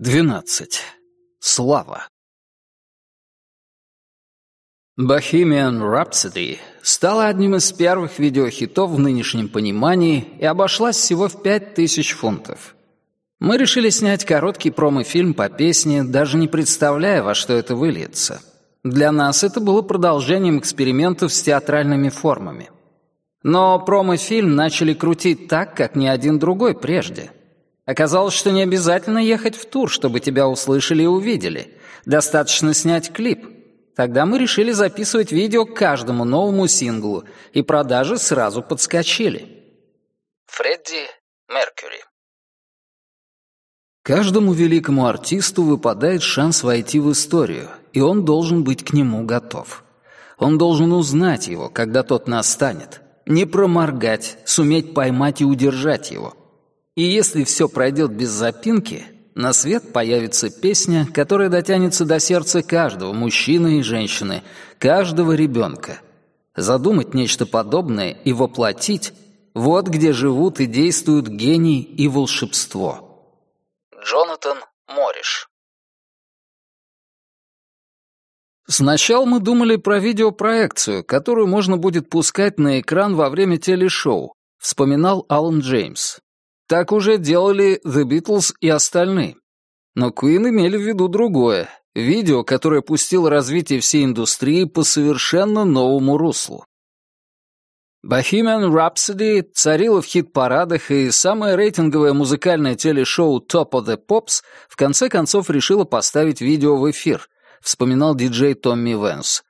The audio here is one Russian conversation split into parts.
12. Слава. Bohemian Rhapsody стала одним из первых видеохитов в нынешнем понимании и обошлась всего в 5000 фунтов. Мы решили снять короткий промо-фильм по песне, даже не представляя, во что это выльется. Для нас это было продолжением экспериментов с театральными формами. Но промо-фильм начали крутить так, как ни один другой прежде. Оказалось, что не обязательно ехать в тур, чтобы тебя услышали и увидели. Достаточно снять клип. Тогда мы решили записывать видео к каждому новому синглу, и продажи сразу подскочили. Фредди Меркьюри Каждому великому артисту выпадает шанс войти в историю, и он должен быть к нему готов. Он должен узнать его, когда тот настанет, не проморгать, суметь поймать и удержать его. И если все пройдет без запинки, на свет появится песня, которая дотянется до сердца каждого мужчины и женщины, каждого ребенка. Задумать нечто подобное и воплотить — вот где живут и действуют гений и волшебство. Джонатан Мориш. Сначала мы думали про видеопроекцию, которую можно будет пускать на экран во время телешоу, вспоминал Алан Джеймс. Так уже делали The Beatles и остальные. Но Queen имели в виду другое — видео, которое пустило развитие всей индустрии по совершенно новому руслу. Bohemian Rhapsody царила в хит-парадах, и самое рейтинговое музыкальное телешоу Top of the Pops в конце концов решило поставить видео в эфир, вспоминал диджей Томми Венс.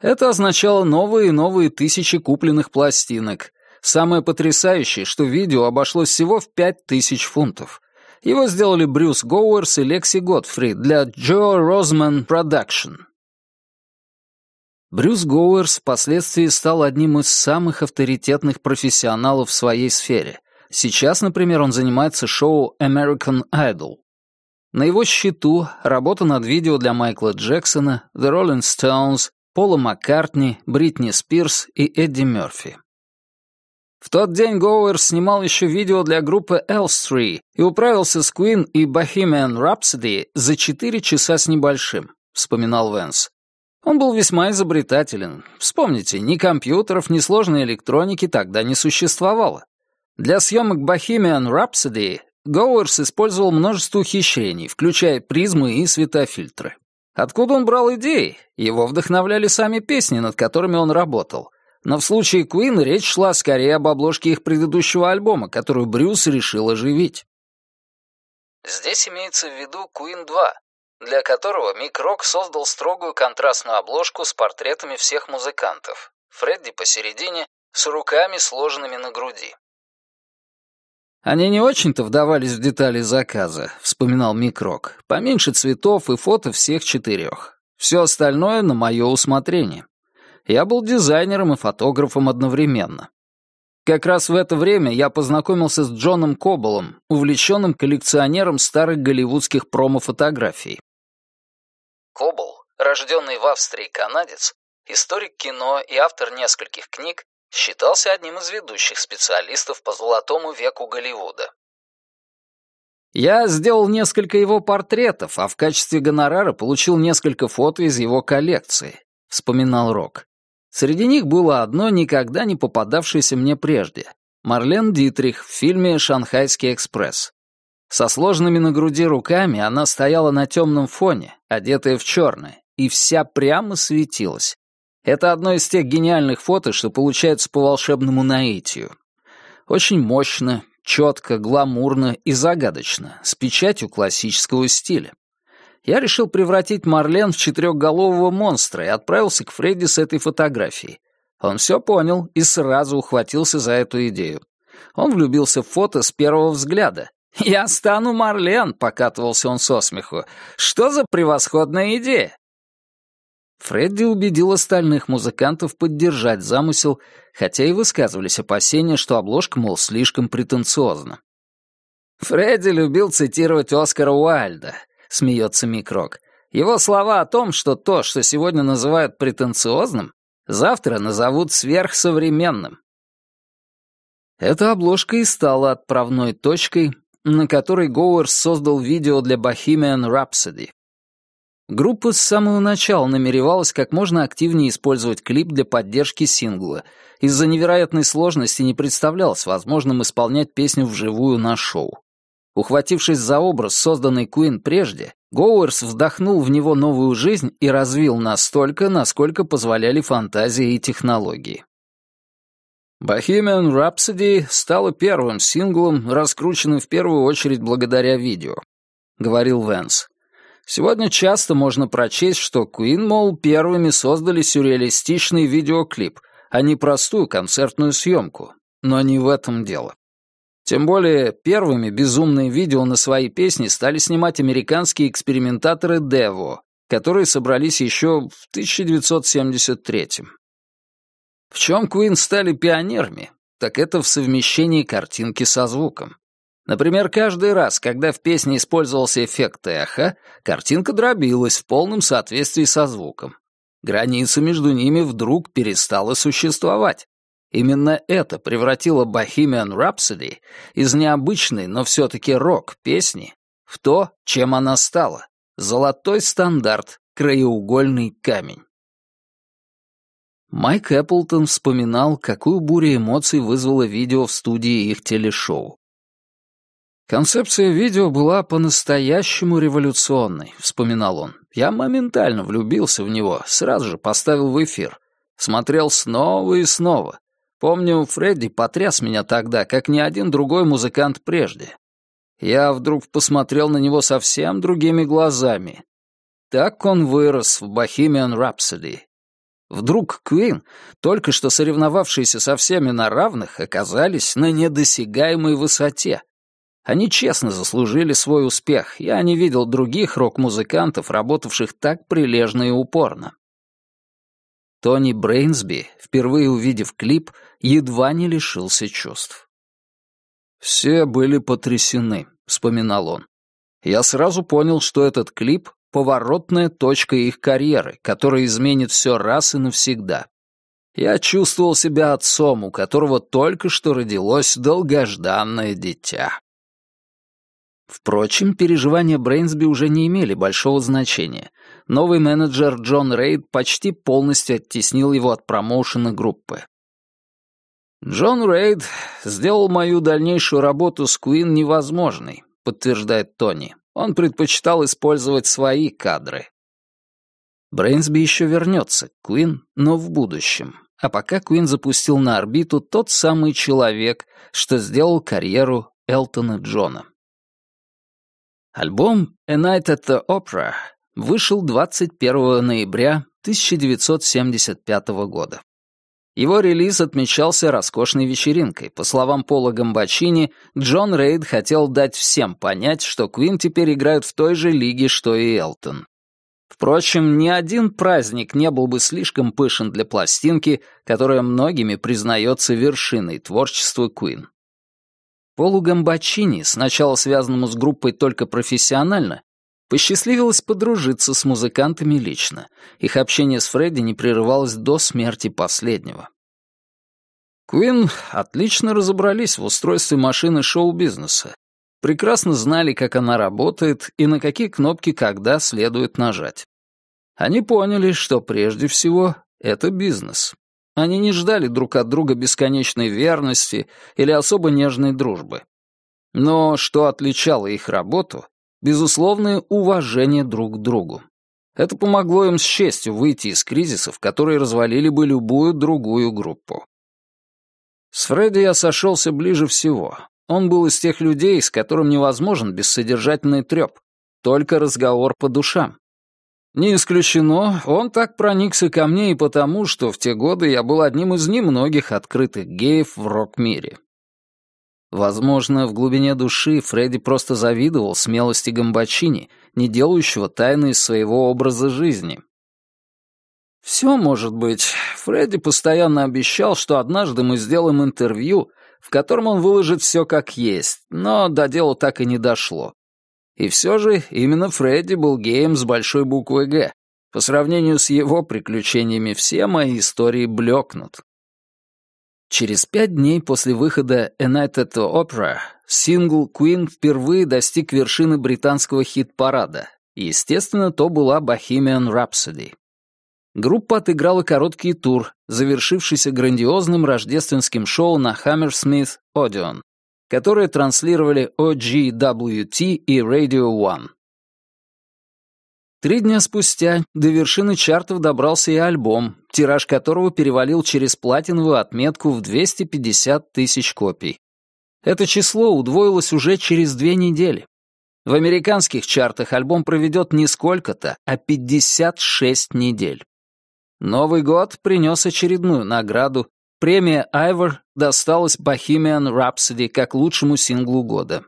Это означало новые и новые тысячи купленных пластинок. Самое потрясающее, что видео обошлось всего в пять тысяч фунтов. Его сделали Брюс Гоуэрс и Лекси Готфри для Joe Rosman Production. Брюс Гоуэрс впоследствии стал одним из самых авторитетных профессионалов в своей сфере. Сейчас, например, он занимается шоу American Idol. На его счету работа над видео для Майкла Джексона, The Rolling Stones, Пола Маккартни, Бритни Спирс и Эдди Мерфи. В тот день Гоуэрс снимал еще видео для группы Elstree и управился с Queen и Bohemian Rhapsody за 4 часа с небольшим, вспоминал Венс. Он был весьма изобретателен. Вспомните, ни компьютеров, ни сложной электроники тогда не существовало. Для съемок Bohemian Rhapsody Гоуэрс использовал множество ухищрений, включая призмы и светофильтры. Откуда он брал идеи? Его вдохновляли сами песни, над которыми он работал. Но в случае Queen речь шла скорее об обложке их предыдущего альбома, которую Брюс решил оживить. Здесь имеется в виду Queen 2, для которого Мик Рок создал строгую контрастную обложку с портретами всех музыкантов. Фредди посередине, с руками сложенными на груди. «Они не очень-то вдавались в детали заказа», — вспоминал Мик Рок. «Поменьше цветов и фото всех четырех. Все остальное на мое усмотрение. Я был дизайнером и фотографом одновременно. Как раз в это время я познакомился с Джоном Коболом, увлеченным коллекционером старых голливудских промо-фотографий. Кобл, рожденный в Австрии канадец, историк кино и автор нескольких книг, считался одним из ведущих специалистов по золотому веку Голливуда. Я сделал несколько его портретов, а в качестве гонорара получил несколько фото из его коллекции, вспоминал Рок. Среди них было одно, никогда не попадавшееся мне прежде. Марлен Дитрих в фильме «Шанхайский экспресс». Со сложными на груди руками она стояла на темном фоне, одетая в черное, и вся прямо светилась. Это одно из тех гениальных фото, что получается по волшебному наитию. Очень мощно, четко, гламурно и загадочно, с печатью классического стиля. Я решил превратить Марлен в четырехголового монстра и отправился к Фредди с этой фотографией. Он все понял и сразу ухватился за эту идею. Он влюбился в фото с первого взгляда «Я стану Марлен», — покатывался он со смеху. «Что за превосходная идея?» Фредди убедил остальных музыкантов поддержать замысел, хотя и высказывались опасения, что обложка, мол, слишком претенциозна. Фредди любил цитировать Оскара Уайльда, смеется Микрок. Его слова о том, что то, что сегодня называют претенциозным, завтра назовут сверхсовременным. Эта обложка и стала отправной точкой, на которой Гоуэрс создал видео для Bohemian Rhapsody. Группа с самого начала намеревалась как можно активнее использовать клип для поддержки сингла. Из-за невероятной сложности не представлялось возможным исполнять песню вживую на шоу. Ухватившись за образ, созданный Куин прежде, Гоуэрс вдохнул в него новую жизнь и развил настолько, насколько позволяли фантазия и технологии. «Bohemian Rhapsody» стала первым синглом, раскрученным в первую очередь благодаря видео, — говорил Венс. Сегодня часто можно прочесть, что Queen, мол, первыми создали сюрреалистичный видеоклип, а не простую концертную съемку. Но не в этом дело. Тем более, первыми безумные видео на свои песни стали снимать американские экспериментаторы Devo, которые собрались еще в 1973 -м. В чем Queen стали пионерами, так это в совмещении картинки со звуком. Например, каждый раз, когда в песне использовался эффект эхо, картинка дробилась в полном соответствии со звуком. Граница между ними вдруг перестала существовать. Именно это превратило Bohemian Rhapsody из необычной, но все-таки рок-песни в то, чем она стала — золотой стандарт, краеугольный камень. Майк Эпплтон вспоминал, какую бурю эмоций вызвало видео в студии их телешоу. «Концепция видео была по-настоящему революционной», — вспоминал он. «Я моментально влюбился в него, сразу же поставил в эфир. Смотрел снова и снова. Помню, Фредди потряс меня тогда, как ни один другой музыкант прежде. Я вдруг посмотрел на него совсем другими глазами. Так он вырос в Bohemian Rhapsody, Вдруг Куин, только что соревновавшиеся со всеми на равных, оказались на недосягаемой высоте. Они честно заслужили свой успех, я не видел других рок-музыкантов, работавших так прилежно и упорно. Тони Брейнсби, впервые увидев клип, едва не лишился чувств. «Все были потрясены», — вспоминал он. «Я сразу понял, что этот клип поворотная точка их карьеры, которая изменит все раз и навсегда. Я чувствовал себя отцом, у которого только что родилось долгожданное дитя. Впрочем, переживания Брейнсби уже не имели большого значения. Новый менеджер Джон Рейд почти полностью оттеснил его от промоушена группы. «Джон Рейд сделал мою дальнейшую работу с Куин невозможной», — подтверждает Тони. Он предпочитал использовать свои кадры. Брейнсби еще вернется к Куин, но в будущем. А пока Куин запустил на орбиту тот самый человек, что сделал карьеру Элтона Джона. Альбом «A Night at the Opera» вышел 21 ноября 1975 года. Его релиз отмечался роскошной вечеринкой. По словам Пола Гамбачини, Джон Рейд хотел дать всем понять, что Квин теперь играют в той же лиге, что и Элтон. Впрочем, ни один праздник не был бы слишком пышен для пластинки, которая многими признается вершиной творчества Куин. Полу Гамбачини, сначала связанному с группой только профессионально, посчастливилось подружиться с музыкантами лично. Их общение с Фредди не прерывалось до смерти последнего. Куин отлично разобрались в устройстве машины шоу-бизнеса, прекрасно знали, как она работает и на какие кнопки когда следует нажать. Они поняли, что прежде всего это бизнес. Они не ждали друг от друга бесконечной верности или особо нежной дружбы. Но что отличало их работу, безусловное уважение друг к другу. Это помогло им с честью выйти из кризисов, которые развалили бы любую другую группу. С Фредди я сошелся ближе всего. Он был из тех людей, с которым невозможен бессодержательный треп, только разговор по душам. Не исключено, он так проникся ко мне и потому, что в те годы я был одним из немногих открытых геев в рок-мире. Возможно, в глубине души Фредди просто завидовал смелости Гамбачини, не делающего тайны из своего образа жизни. Все может быть. Фредди постоянно обещал, что однажды мы сделаем интервью, в котором он выложит все как есть, но до дела так и не дошло. И все же именно Фредди был геем с большой буквы «Г». По сравнению с его приключениями все мои истории блекнут. Через пять дней после выхода «A Night at the Opera» сингл Queen впервые достиг вершины британского хит-парада. Естественно, то была «Bohemian Rhapsody». Группа отыграла короткий тур, завершившийся грандиозным рождественским шоу на Hammersmith Odeon, которое транслировали OGWT и Radio One. Три дня спустя до вершины чартов добрался и альбом, тираж которого перевалил через платиновую отметку в 250 тысяч копий. Это число удвоилось уже через две недели. В американских чартах альбом проведет не сколько-то, а 56 недель. Новый год принес очередную награду. Премия Айвор досталась Bohemian Rhapsody как лучшему синглу года.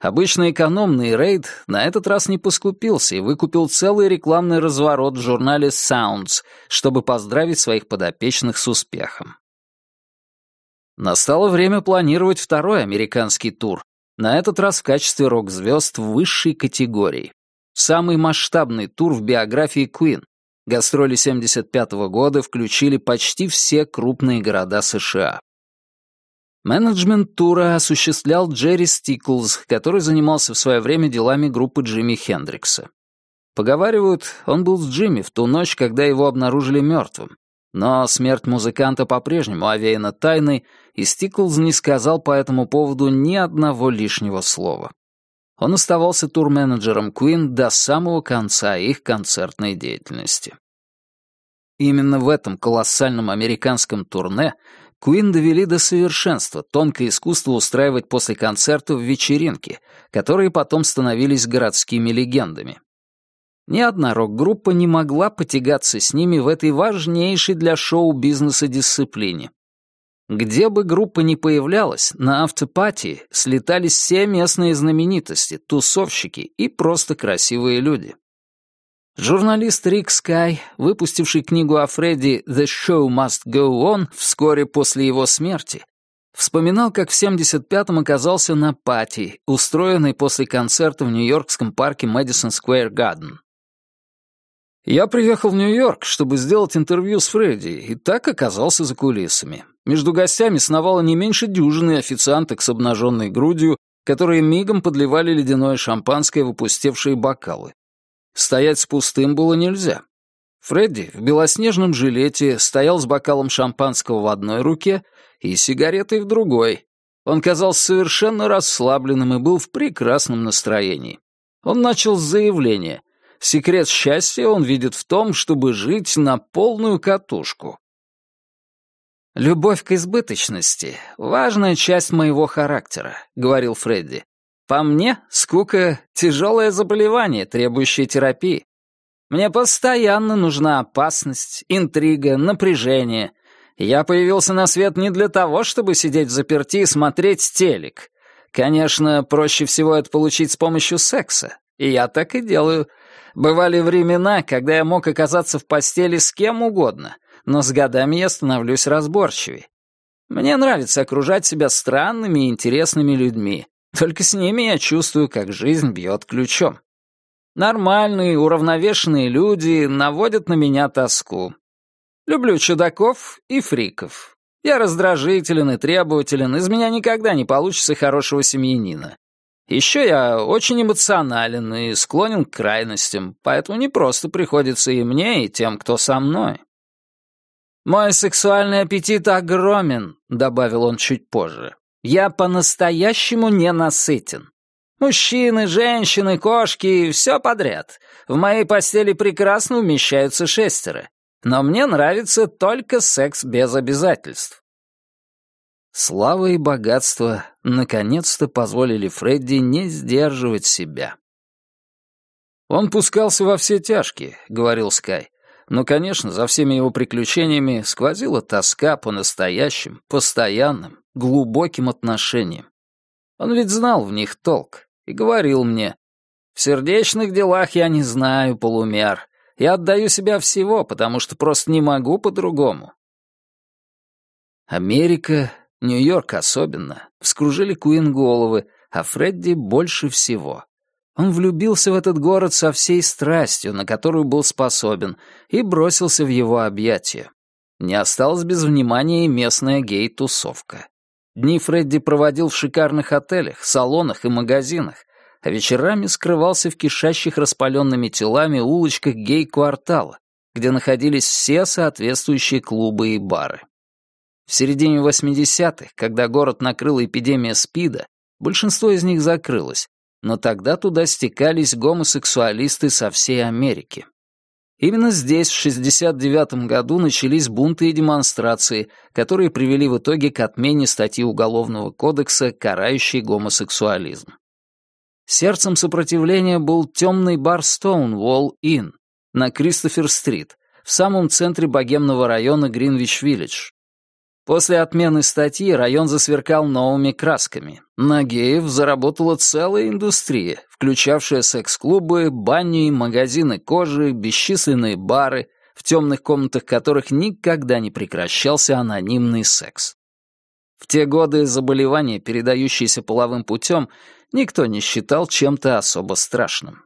Обычно экономный рейд на этот раз не поскупился и выкупил целый рекламный разворот в журнале Sounds, чтобы поздравить своих подопечных с успехом. Настало время планировать второй американский тур, на этот раз в качестве рок-звезд высшей категории. Самый масштабный тур в биографии Queen. Гастроли 75 -го года включили почти все крупные города США. Менеджмент тура осуществлял Джерри Стиклз, который занимался в свое время делами группы Джимми Хендрикса. Поговаривают, он был с Джимми в ту ночь, когда его обнаружили мертвым. Но смерть музыканта по-прежнему овеяна тайной, и Стиклз не сказал по этому поводу ни одного лишнего слова. Он оставался турменеджером Queen до самого конца их концертной деятельности. Именно в этом колоссальном американском турне Куин довели до совершенства тонкое искусство устраивать после концертов вечеринки, которые потом становились городскими легендами. Ни одна рок-группа не могла потягаться с ними в этой важнейшей для шоу-бизнеса дисциплине. Где бы группа ни появлялась, на автопатии слетались все местные знаменитости, тусовщики и просто красивые люди. Журналист Рик Скай, выпустивший книгу о Фредди «The Show Must Go On» вскоре после его смерти, вспоминал, как в 75-м оказался на пати, устроенной после концерта в нью-йоркском парке Мэдисон Сквер Гарден. Я приехал в Нью-Йорк, чтобы сделать интервью с Фредди, и так оказался за кулисами. Между гостями сновало не меньше дюжины официанток с обнаженной грудью, которые мигом подливали ледяное шампанское в опустевшие бокалы. Стоять с пустым было нельзя. Фредди в белоснежном жилете стоял с бокалом шампанского в одной руке и сигаретой в другой. Он казался совершенно расслабленным и был в прекрасном настроении. Он начал с заявления. Секрет счастья он видит в том, чтобы жить на полную катушку. «Любовь к избыточности — важная часть моего характера», — говорил Фредди. По мне, скука — тяжелое заболевание, требующее терапии. Мне постоянно нужна опасность, интрига, напряжение. Я появился на свет не для того, чтобы сидеть в заперти и смотреть телек. Конечно, проще всего это получить с помощью секса. И я так и делаю. Бывали времена, когда я мог оказаться в постели с кем угодно, но с годами я становлюсь разборчивее. Мне нравится окружать себя странными и интересными людьми. Только с ними я чувствую, как жизнь бьет ключом. Нормальные, уравновешенные люди наводят на меня тоску. Люблю чудаков и фриков. Я раздражителен и требователен, из меня никогда не получится хорошего семьянина. Еще я очень эмоционален и склонен к крайностям, поэтому не просто приходится и мне, и тем, кто со мной. «Мой сексуальный аппетит огромен», — добавил он чуть позже. Я по-настоящему ненасытен. Мужчины, женщины, кошки — все подряд. В моей постели прекрасно умещаются шестеро. Но мне нравится только секс без обязательств. Слава и богатство наконец-то позволили Фредди не сдерживать себя. «Он пускался во все тяжкие», — говорил Скай. Но, конечно, за всеми его приключениями сквозила тоска по настоящим, постоянным, глубоким отношениям. Он ведь знал в них толк и говорил мне, «В сердечных делах я не знаю полумер. Я отдаю себя всего, потому что просто не могу по-другому». Америка, Нью-Йорк особенно, вскружили Куин головы, а Фредди больше всего. Он влюбился в этот город со всей страстью, на которую был способен, и бросился в его объятия. Не осталось без внимания и местная гей-тусовка. Дни Фредди проводил в шикарных отелях, салонах и магазинах, а вечерами скрывался в кишащих распаленными телами улочках гей-квартала, где находились все соответствующие клубы и бары. В середине 80-х, когда город накрыла эпидемия СПИДа, большинство из них закрылось, но тогда туда стекались гомосексуалисты со всей Америки. Именно здесь в 69 году начались бунты и демонстрации, которые привели в итоге к отмене статьи Уголовного кодекса, карающей гомосексуализм. Сердцем сопротивления был темный бар Stonewall Inn на Кристофер-стрит, в самом центре богемного района Гринвич-Виллидж, После отмены статьи район засверкал новыми красками. На геев заработала целая индустрия, включавшая секс-клубы, бани, магазины кожи, бесчисленные бары, в темных комнатах которых никогда не прекращался анонимный секс. В те годы заболевания, передающиеся половым путем, никто не считал чем-то особо страшным.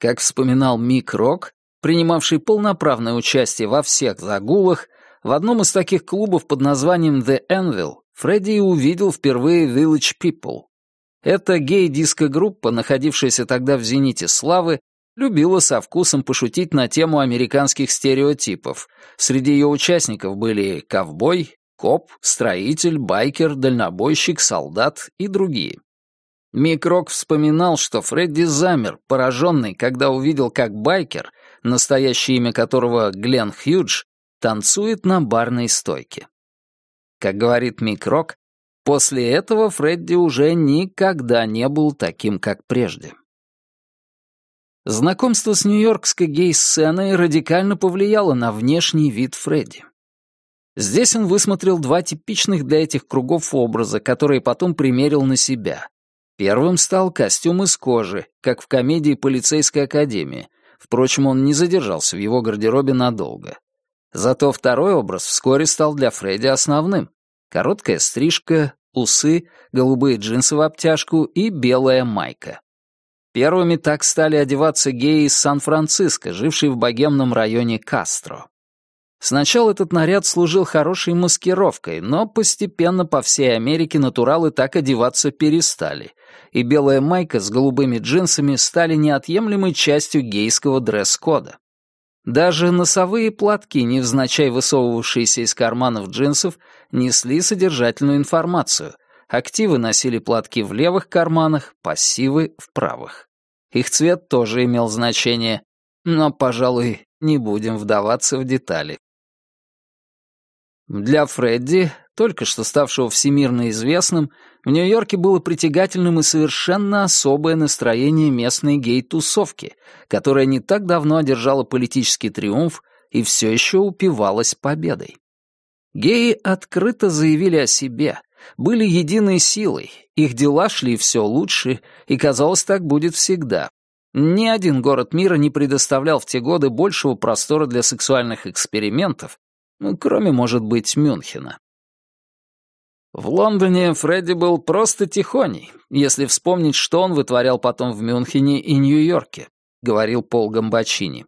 Как вспоминал Мик Рок, принимавший полноправное участие во всех загулах, в одном из таких клубов под названием The Anvil Фредди увидел впервые Village People. Эта гей-диско-группа, находившаяся тогда в зените славы, любила со вкусом пошутить на тему американских стереотипов. Среди ее участников были ковбой, коп, строитель, байкер, дальнобойщик, солдат и другие. Мик Рок вспоминал, что Фредди замер, пораженный, когда увидел, как байкер, настоящее имя которого Глен Хьюдж, танцует на барной стойке. Как говорит Мик Рок, после этого Фредди уже никогда не был таким, как прежде. Знакомство с нью-йоркской гей-сценой радикально повлияло на внешний вид Фредди. Здесь он высмотрел два типичных для этих кругов образа, которые потом примерил на себя. Первым стал костюм из кожи, как в комедии «Полицейская академия». Впрочем, он не задержался в его гардеробе надолго. Зато второй образ вскоре стал для Фредди основным. Короткая стрижка, усы, голубые джинсы в обтяжку и белая майка. Первыми так стали одеваться геи из Сан-Франциско, жившие в богемном районе Кастро. Сначала этот наряд служил хорошей маскировкой, но постепенно по всей Америке натуралы так одеваться перестали, и белая майка с голубыми джинсами стали неотъемлемой частью гейского дресс-кода. Даже носовые платки, невзначай высовывавшиеся из карманов джинсов, несли содержательную информацию. Активы носили платки в левых карманах, пассивы — в правых. Их цвет тоже имел значение, но, пожалуй, не будем вдаваться в детали. Для Фредди, только что ставшего всемирно известным, в Нью-Йорке было притягательным и совершенно особое настроение местной гей-тусовки, которая не так давно одержала политический триумф и все еще упивалась победой. Геи открыто заявили о себе, были единой силой, их дела шли все лучше, и, казалось, так будет всегда. Ни один город мира не предоставлял в те годы большего простора для сексуальных экспериментов, ну, кроме, может быть, Мюнхена. В Лондоне Фредди был просто тихоней, если вспомнить, что он вытворял потом в Мюнхене и Нью-Йорке, говорил Пол Гамбачини.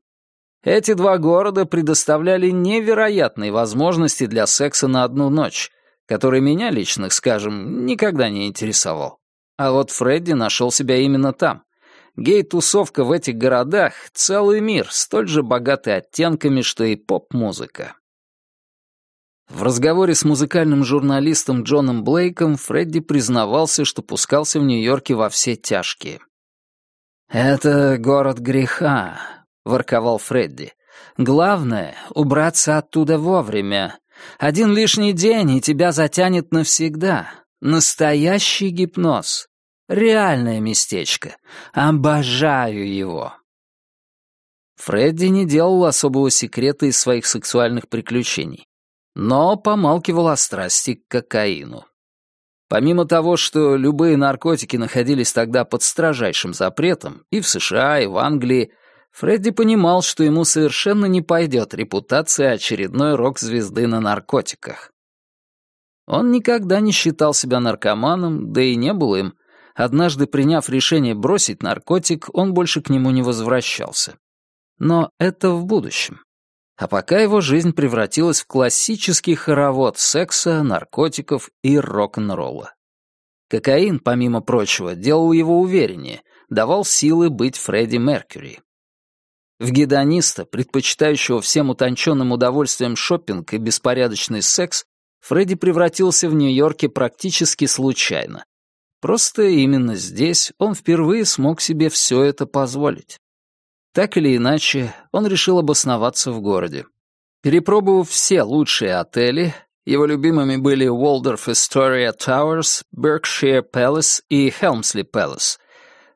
Эти два города предоставляли невероятные возможности для секса на одну ночь, который меня лично, скажем, никогда не интересовал. А вот Фредди нашел себя именно там. Гей-тусовка в этих городах — целый мир, столь же богатый оттенками, что и поп-музыка. В разговоре с музыкальным журналистом Джоном Блейком Фредди признавался, что пускался в Нью-Йорке во все тяжкие. «Это город греха», — ворковал Фредди. «Главное — убраться оттуда вовремя. Один лишний день, и тебя затянет навсегда. Настоящий гипноз. Реальное местечко. Обожаю его». Фредди не делал особого секрета из своих сексуальных приключений но помалкивал о страсти к кокаину. Помимо того, что любые наркотики находились тогда под строжайшим запретом и в США, и в Англии, Фредди понимал, что ему совершенно не пойдет репутация очередной рок-звезды на наркотиках. Он никогда не считал себя наркоманом, да и не был им. Однажды приняв решение бросить наркотик, он больше к нему не возвращался. Но это в будущем. А пока его жизнь превратилась в классический хоровод секса, наркотиков и рок-н-ролла. Кокаин, помимо прочего, делал его увереннее, давал силы быть Фредди Меркьюри. В гедониста, предпочитающего всем утонченным удовольствием шопинг и беспорядочный секс, Фредди превратился в Нью-Йорке практически случайно. Просто именно здесь он впервые смог себе все это позволить. Так или иначе, он решил обосноваться в городе. Перепробовав все лучшие отели, его любимыми были Waldorf Astoria Towers, Berkshire Palace и Helmsley Palace.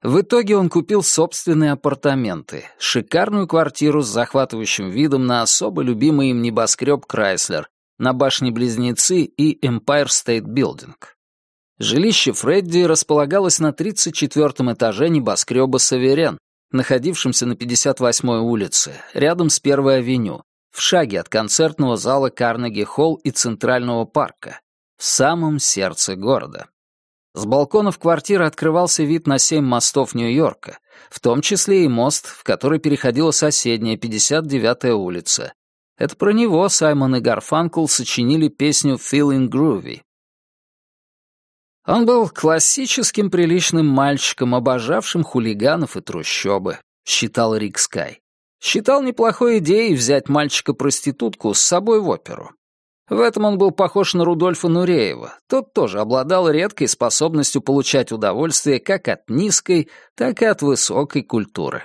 В итоге он купил собственные апартаменты, шикарную квартиру с захватывающим видом на особо любимый им небоскреб Крайслер, на башни-близнецы и Empire State Building. Жилище Фредди располагалось на 34 этаже небоскреба «Саверен», находившемся на 58-й улице, рядом с Первой авеню, в шаге от концертного зала Карнеги-холл и Центрального парка, в самом сердце города. С балконов квартиры открывался вид на семь мостов Нью-Йорка, в том числе и мост, в который переходила соседняя 59-я улица. Это про него Саймон и Гарфанкл сочинили песню «Feeling Groovy». Он был классическим приличным мальчиком, обожавшим хулиганов и трущобы, считал Рик Скай. Считал неплохой идеей взять мальчика-проститутку с собой в оперу. В этом он был похож на Рудольфа Нуреева. Тот тоже обладал редкой способностью получать удовольствие как от низкой, так и от высокой культуры.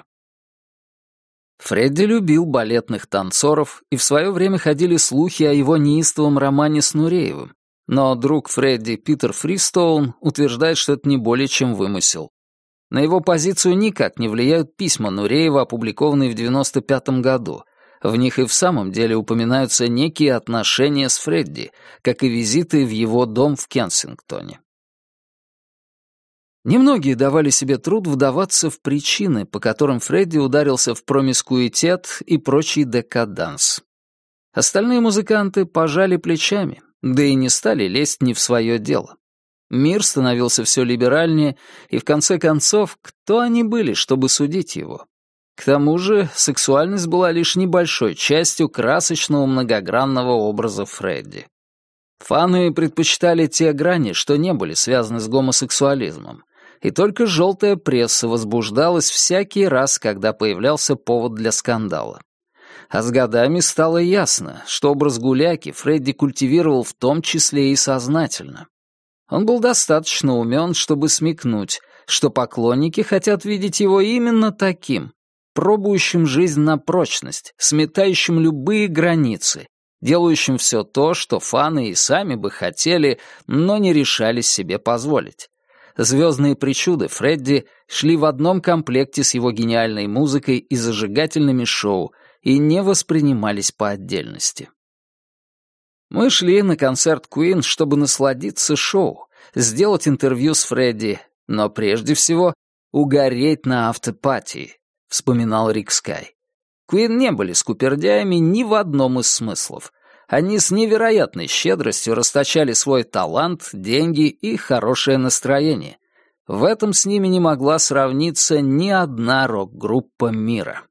Фредди любил балетных танцоров, и в свое время ходили слухи о его неистовом романе с Нуреевым, но друг Фредди Питер Фристоун утверждает, что это не более чем вымысел. На его позицию никак не влияют письма Нуреева, опубликованные в 95 году. В них и в самом деле упоминаются некие отношения с Фредди, как и визиты в его дом в Кенсингтоне. Немногие давали себе труд вдаваться в причины, по которым Фредди ударился в промискуитет и прочий декаданс. Остальные музыканты пожали плечами, да и не стали лезть не в свое дело. Мир становился все либеральнее, и в конце концов, кто они были, чтобы судить его? К тому же, сексуальность была лишь небольшой частью красочного многогранного образа Фредди. Фаны предпочитали те грани, что не были связаны с гомосексуализмом, и только желтая пресса возбуждалась всякий раз, когда появлялся повод для скандала. А с годами стало ясно, что образ гуляки Фредди культивировал в том числе и сознательно. Он был достаточно умен, чтобы смекнуть, что поклонники хотят видеть его именно таким, пробующим жизнь на прочность, сметающим любые границы, делающим все то, что фаны и сами бы хотели, но не решались себе позволить. Звездные причуды Фредди шли в одном комплекте с его гениальной музыкой и зажигательными шоу, и не воспринимались по отдельности. Мы шли на концерт Queen, чтобы насладиться шоу, сделать интервью с Фредди, но прежде всего угореть на автопатии, вспоминал Рик Скай. Queen не были скупердяями ни в одном из смыслов. Они с невероятной щедростью расточали свой талант, деньги и хорошее настроение. В этом с ними не могла сравниться ни одна рок-группа мира.